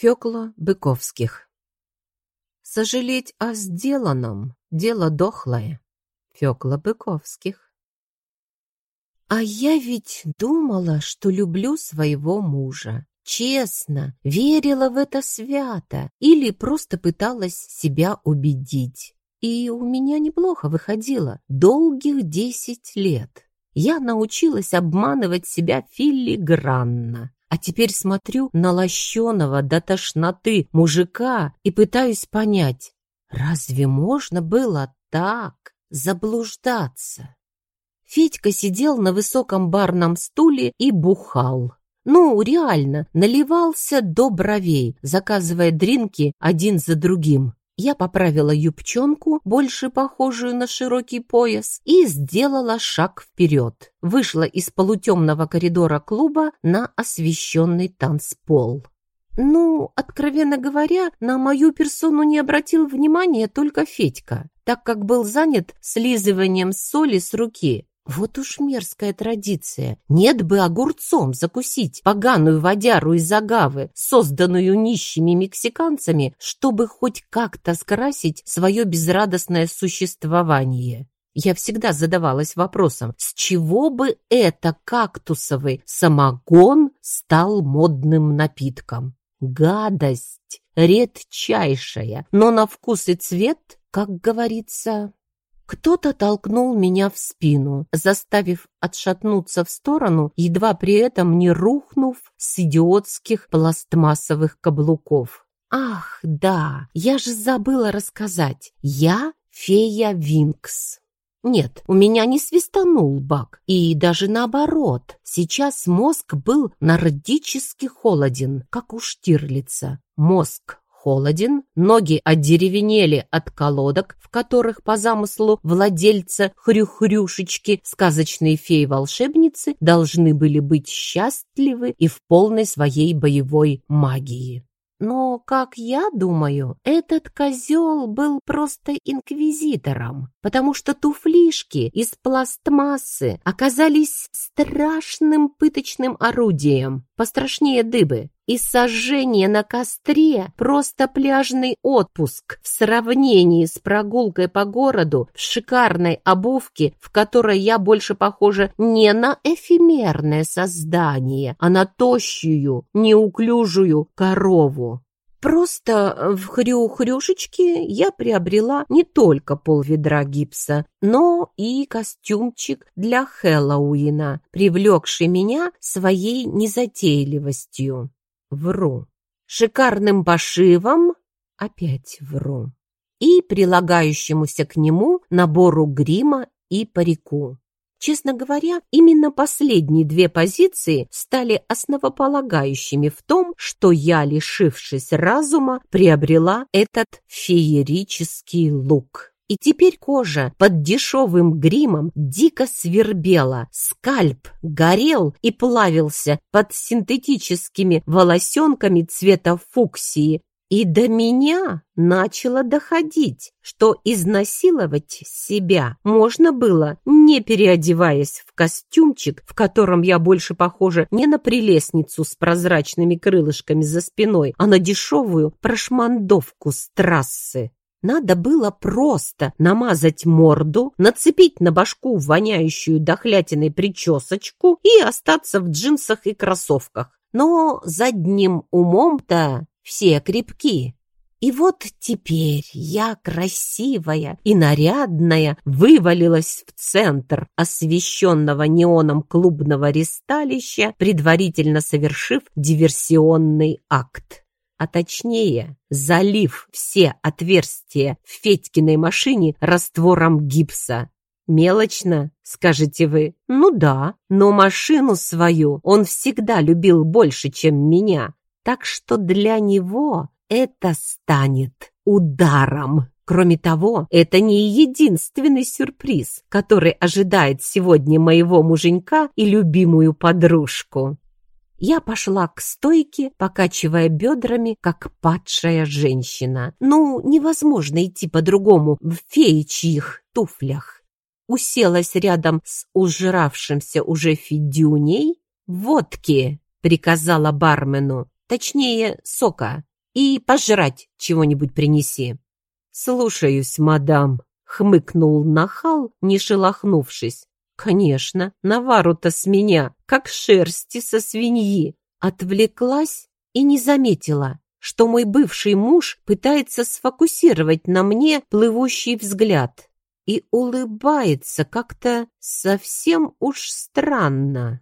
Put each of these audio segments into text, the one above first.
Фёкла Быковских. Сожалеть о сделанном – дело дохлое. Фёкла Быковских. А я ведь думала, что люблю своего мужа. Честно, верила в это свято или просто пыталась себя убедить. И у меня неплохо выходило, долгих десять лет. Я научилась обманывать себя филигранно. А теперь смотрю на лощеного до тошноты мужика и пытаюсь понять, разве можно было так заблуждаться? Федька сидел на высоком барном стуле и бухал. Ну, реально, наливался до бровей, заказывая дринки один за другим. Я поправила юбчонку, больше похожую на широкий пояс, и сделала шаг вперед. Вышла из полутемного коридора клуба на освещенный танцпол. Ну, откровенно говоря, на мою персону не обратил внимания только Федька, так как был занят слизыванием соли с руки. Вот уж мерзкая традиция. Нет бы огурцом закусить поганую водяру из агавы, созданную нищими мексиканцами, чтобы хоть как-то скрасить свое безрадостное существование. Я всегда задавалась вопросом, с чего бы это кактусовый самогон стал модным напитком? Гадость, редчайшая, но на вкус и цвет, как говорится, кто-то толкнул меня в спину, заставив отшатнуться в сторону, едва при этом не рухнув с идиотских пластмассовых каблуков. «Ах, да, я же забыла рассказать. Я фея Винкс». Нет, у меня не свистанул бак, и даже наоборот. Сейчас мозг был нордически холоден, как у Штирлица. Мозг холоден, ноги одеревенели от колодок, в которых по замыслу владельца хрюхрюшечки сказочные феи-волшебницы должны были быть счастливы и в полной своей боевой магии. Но, как я думаю, этот козел был просто инквизитором, потому что туфлишки из пластмассы оказались страшным пыточным орудием, пострашнее дыбы. И сожжение на костре – просто пляжный отпуск в сравнении с прогулкой по городу в шикарной обувке, в которой я больше похожа не на эфемерное создание, а на тощую, неуклюжую корову. Просто в хрю-хрюшечке я приобрела не только полведра гипса, но и костюмчик для Хэллоуина, привлекший меня своей незатейливостью. Вру. Шикарным пошивом опять вру. И прилагающемуся к нему набору грима и парику. Честно говоря, именно последние две позиции стали основополагающими в том, что я, лишившись разума, приобрела этот феерический лук. И теперь кожа под дешевым гримом дико свербела, скальп горел и плавился под синтетическими волосенками цвета фуксии, и до меня начало доходить, что изнасиловать себя можно было, не переодеваясь в костюмчик, в котором я больше похожа не на прелестницу с прозрачными крылышками за спиной, а на дешевую прошмандовку с трассы. Надо было просто намазать морду, нацепить на башку воняющую дохлятиной причесочку и остаться в джинсах и кроссовках. Но задним умом-то все крепки. И вот теперь я, красивая и нарядная, вывалилась в центр освещенного неоном клубного ристалища, предварительно совершив диверсионный акт а точнее залив все отверстия в Федькиной машине раствором гипса. Мелочно, скажете вы. Ну да, но машину свою он всегда любил больше, чем меня. Так что для него это станет ударом. Кроме того, это не единственный сюрприз, который ожидает сегодня моего муженька и любимую подружку. Я пошла к стойке, покачивая бедрами, как падшая женщина. Ну, невозможно идти по-другому в феечьих туфлях. Уселась рядом с ужравшимся уже Федюней. «Водки!» — приказала бармену. Точнее, сока. и пожрать чего-нибудь принеси». «Слушаюсь, мадам», — хмыкнул нахал, не шелохнувшись. «Конечно, навару-то с меня, как шерсти со свиньи». Отвлеклась и не заметила, что мой бывший муж пытается сфокусировать на мне плывущий взгляд и улыбается как-то совсем уж странно.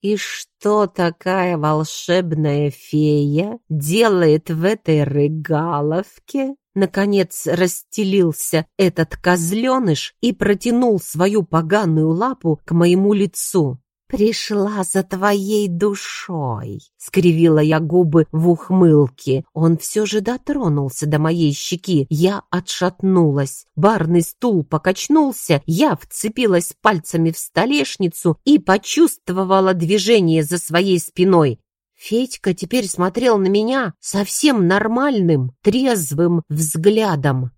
И что такая волшебная фея делает в этой рыгаловке? Наконец расстелился этот козленыш и протянул свою поганую лапу к моему лицу. «Пришла за твоей душой!» — скривила я губы в ухмылке. Он все же дотронулся до моей щеки. Я отшатнулась. Барный стул покачнулся. Я вцепилась пальцами в столешницу и почувствовала движение за своей спиной. Федька теперь смотрел на меня совсем нормальным, трезвым взглядом.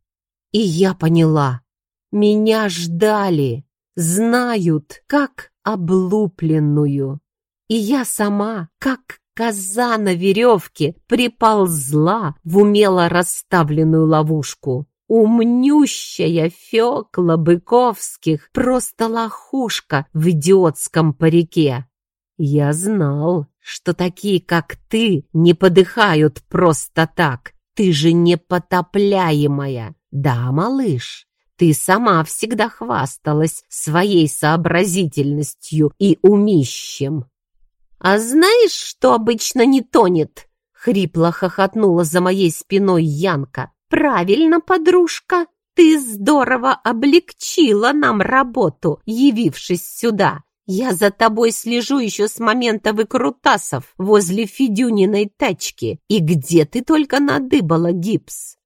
И я поняла. Меня ждали, знают, как облупленную. И я сама, как коза на веревке, приползла в умело расставленную ловушку. Умнющая Фёкла Быковских, просто лохушка в идиотском парике. Я знал, что такие, как ты, не подыхают просто так. Ты же непотопляемая. Да, малыш, ты сама всегда хвасталась своей сообразительностью и умищем. А знаешь, что обычно не тонет? Хрипло хохотнула за моей спиной Янка. Правильно, подружка, ты здорово облегчила нам работу, явившись сюда. Я за тобой слежу еще с момента выкрутасов возле Федюниной тачки. И где ты только надыбала гипс?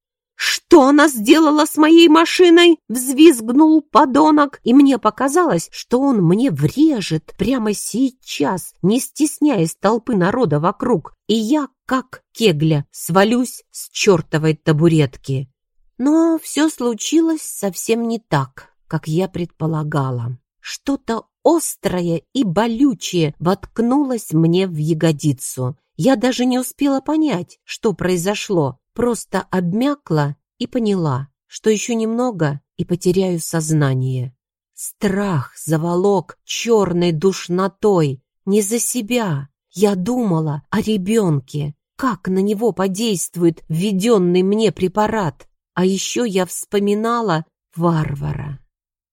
«Что она сделала с моей машиной?» — взвизгнул подонок, и мне показалось, что он мне врежет прямо сейчас, не стесняясь толпы народа вокруг, и я, как кегля, свалюсь с чертовой табуретки. Но все случилось совсем не так, как я предполагала. Что-то острое и болючее воткнулось мне в ягодицу. Я даже не успела понять, что произошло, просто обмякла и поняла, что еще немного и потеряю сознание. Страх заволок черной душнотой. Не за себя. Я думала о ребенке, как на него подействует введенный мне препарат. А еще я вспоминала варвара.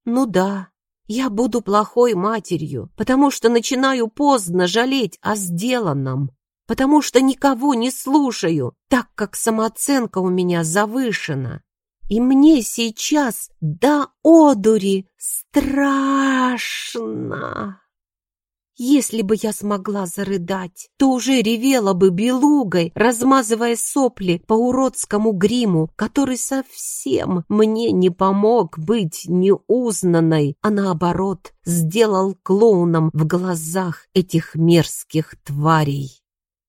Ну да, я буду плохой матерью, потому что начинаю поздно жалеть о сделанном, потому что никого не слушаю, так как самооценка у меня завышена. И мне сейчас до одури страшно. Если бы я смогла зарыдать, то уже ревела бы белугой, размазывая сопли по уродскому гриму, который совсем мне не помог быть неузнанной, а наоборот сделал клоуном в глазах этих мерзких тварей.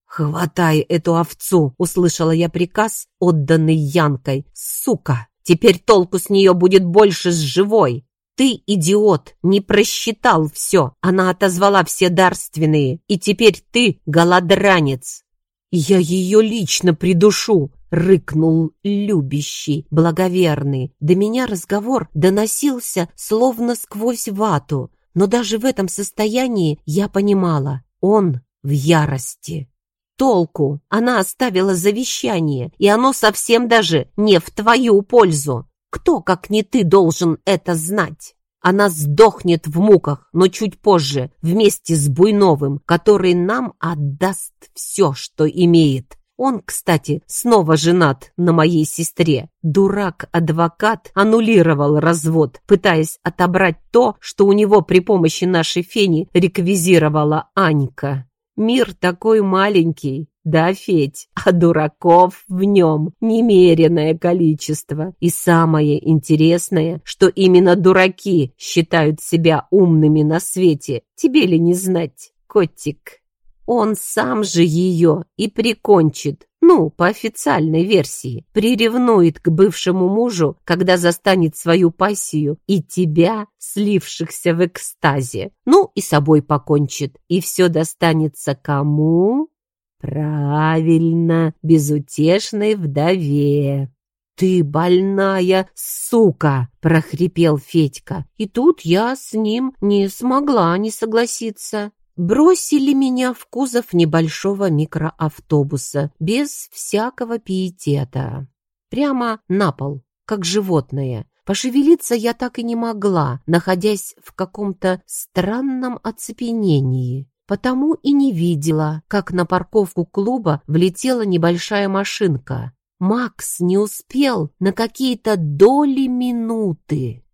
«Хватай эту овцу!» — услышала я приказ, отданный Янкой. «Сука! Теперь толку с нее будет больше с живой!» «Ты, идиот, не просчитал все. Она отозвала все дарственные, и теперь ты голодранец». «Я ее лично придушу», — рыкнул любящий, благоверный. До меня разговор доносился словно сквозь вату, но даже в этом состоянии я понимала, он в ярости. Толку, она оставила завещание, и оно совсем даже не в твою пользу. Кто, как не ты, должен это знать? Она сдохнет в муках, но чуть позже, вместе с Буйновым, который нам отдаст все, что имеет. Он, кстати, снова женат на моей сестре. Дурак-адвокат аннулировал развод, пытаясь отобрать то, что у него при помощи нашей фени реквизировала Анька. Мир такой маленький, да, Федь, а дураков в нем немереное количество. И самое интересное, что именно дураки считают себя умными на свете. Тебе ли не знать, котик? Он сам же ее и прикончит, ну, по официальной версии, приревнует к бывшему мужу, когда застанет свою пассию и тебя, слившихся в экстазе. Ну, и собой покончит. И все достанется кому? Правильно, безутешной вдове. «Ты больная сука!» — прохрипел Федька. И тут я с ним не смогла не согласиться. Бросили меня в кузов небольшого микроавтобуса без всякого пиетета. Прямо на пол, как животное. Пошевелиться я так и не могла, находясь в каком-то странном оцепенении. Потому и не видела, как на парковку клуба влетела небольшая машинка. Макс не успел на какие-то доли минуты.